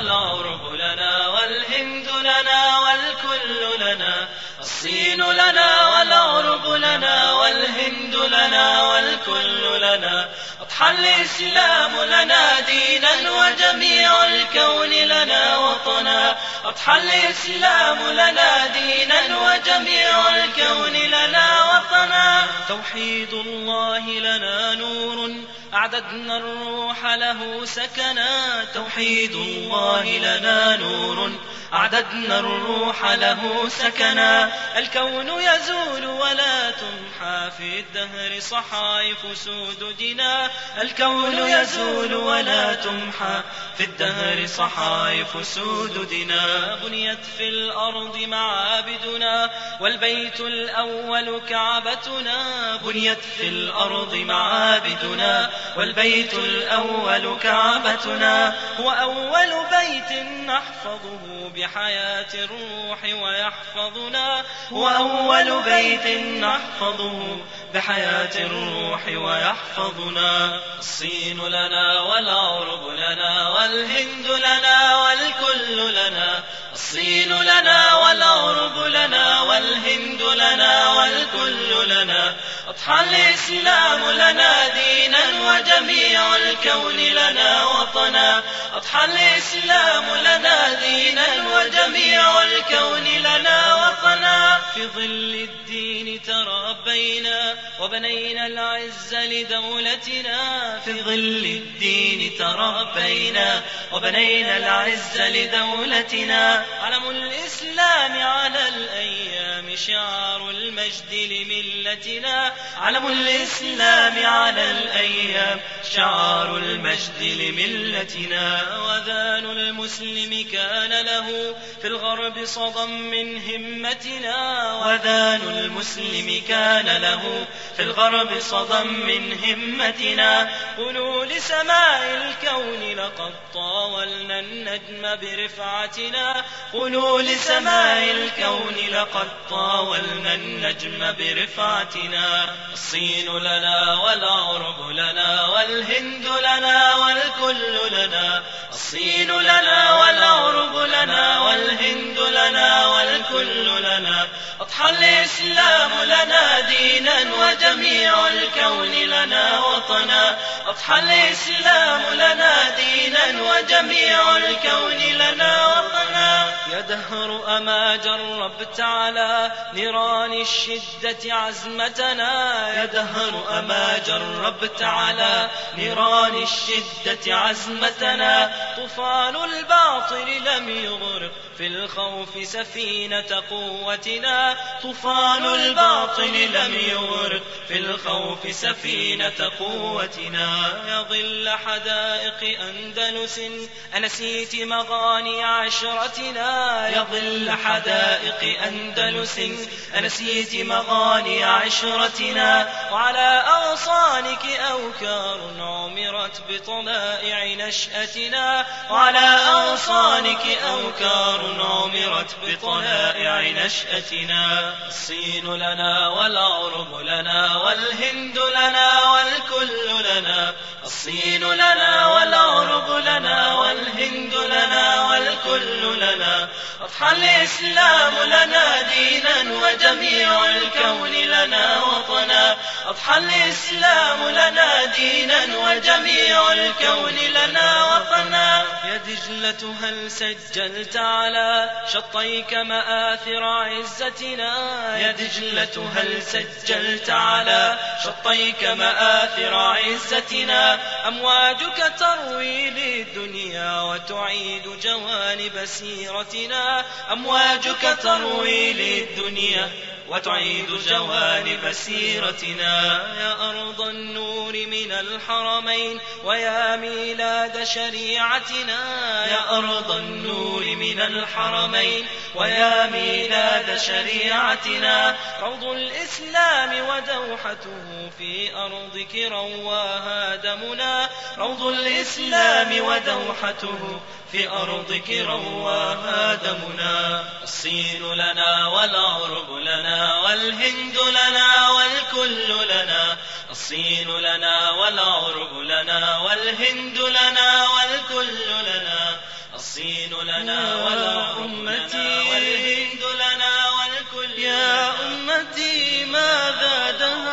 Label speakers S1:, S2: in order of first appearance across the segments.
S1: والعرب لنا والهند لنا والكل لنا الصين لنا والعرب لنا والهند لنا والكل لنا أضحى الإسلام لنا دينا وجميع الكون لنا ديننا أضحى الإسلام لنا دينا وجميع الكون لنا وطنا. توحيد الله لنا نور أعددنا الروح له سكنا. توحيد الله لنا نور أعددنا الروح له سكنا. الكون يزول ولا تمحى في الدهر صحائف سوددنا الكون يزول ولا تمحى في الدهر صحائف سوددنا بنيت في الأرض معابدنا. والبيت الأول كعبتنا. بنيت في الأرض معابدنا. والبيت الأول كعبتنا. هو أول بيت نحفظه بحياة الروح ويحفظنا وأول بيت نحفظه. بحياة الروح ويحفظنا. الصين لنا والعرب لنا والهند لنا والكل لنا. الصين لنا والعرب لنا والهند لنا والكل لنا. أضحى الإسلام لنا دينا وجميع الكون لنا وطنا. أضحى الإسلام لنا دينا وجميع الكون في ظل الدين تربينا وبنينا العز لدولتنا. في ظل الدين تربينا وبنينا العز لدولتنا. علم الإسلام على الأيام شعار المجد لملتنا علم الإسلام على الأيام. شعار المجد لملتنا وذان المسلم كان له في الغرب صدى من همتنا. وذان المسلم كان له في الغرب صدى من همتنا. قلوا لسماء الكون لقد طاولنا النجم برفعتنا. قلوا لسماء الكون لقد طاولنا تطاولنا النجم برفعتنا الصين لنا والعرب لنا والهند لنا والكل لنا. الصين لنا والعرب لنا والهند لنا والكل لنا. أضحى الإسلام لنا دينا وجميع الكون لنا وطنا. أضحى الإسلام لنا دينا وجميع الكون لنا وطنا. يا دهر أما جربت على نيران الشدة عزمتنا. يا دهر أما جربت على نيران الشدة عزمتنا. طوفان الباطل لم يغرق في الخوف سفينة قوتنا. طوفان الباطل لم يغرق في الخوف سفينة قوتنا. ظل حدائق أندلس. أنسيت مغاني عشرتنا يا ظل حدائق أندلس. أنسيت مغاني عشرتنا وعلى أغصانك أوكار عمرت بطلائع نشأتنا. وعلى أغصانك أوكار عمرت بطلائع نشأتنا. الصين لنا والعرب لنا والهند لنا والكل لنا. الصين لنا ولا الكل لنا. أضحى الإسلام لنا دينا وجميع الكون لنا وطنا. أضحى الإسلام لنا دينا وجميع الكون لنا وطنا. يا دجلة هل سجلت على شطيك مآثر عزتنا؟ يا دجلة هل سجلت على شطيك مآثر عزتنا؟ أمواجك تروي للدنيا وتعيد جوانب بسيرتنا أمواجك تروي للدنيا وتعيد جوانب سيرتنا يا أرض النور من الحرمين ويا ميلاد شريعتنا. يا أرض النور من الحرمين ويا ميلاد شريعتنا. روض الإسلام ودوحته في أرضك رواها دمنا. روض الإسلام ودوحته في أرضك رواها دمنا الصين لنا والعرب لنا والهند لنا والكل لنا. الصين لنا والعرب لنا والهند لنا والكل لنا.
S2: الصين لنا والعرب لنا والهند لنا والكل
S1: يا أمتي ماذا دهى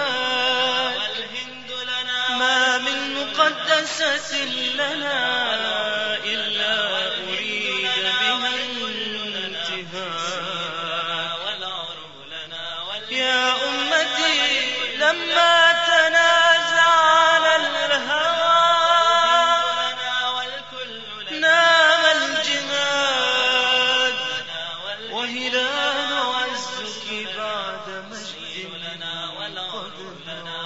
S2: أسس لنا
S1: إلا أريد بها انتهاء يا أمتي لما تنازع
S2: على الهوى نام
S1: الجهاد وهلال عزك بعد مجد قد نام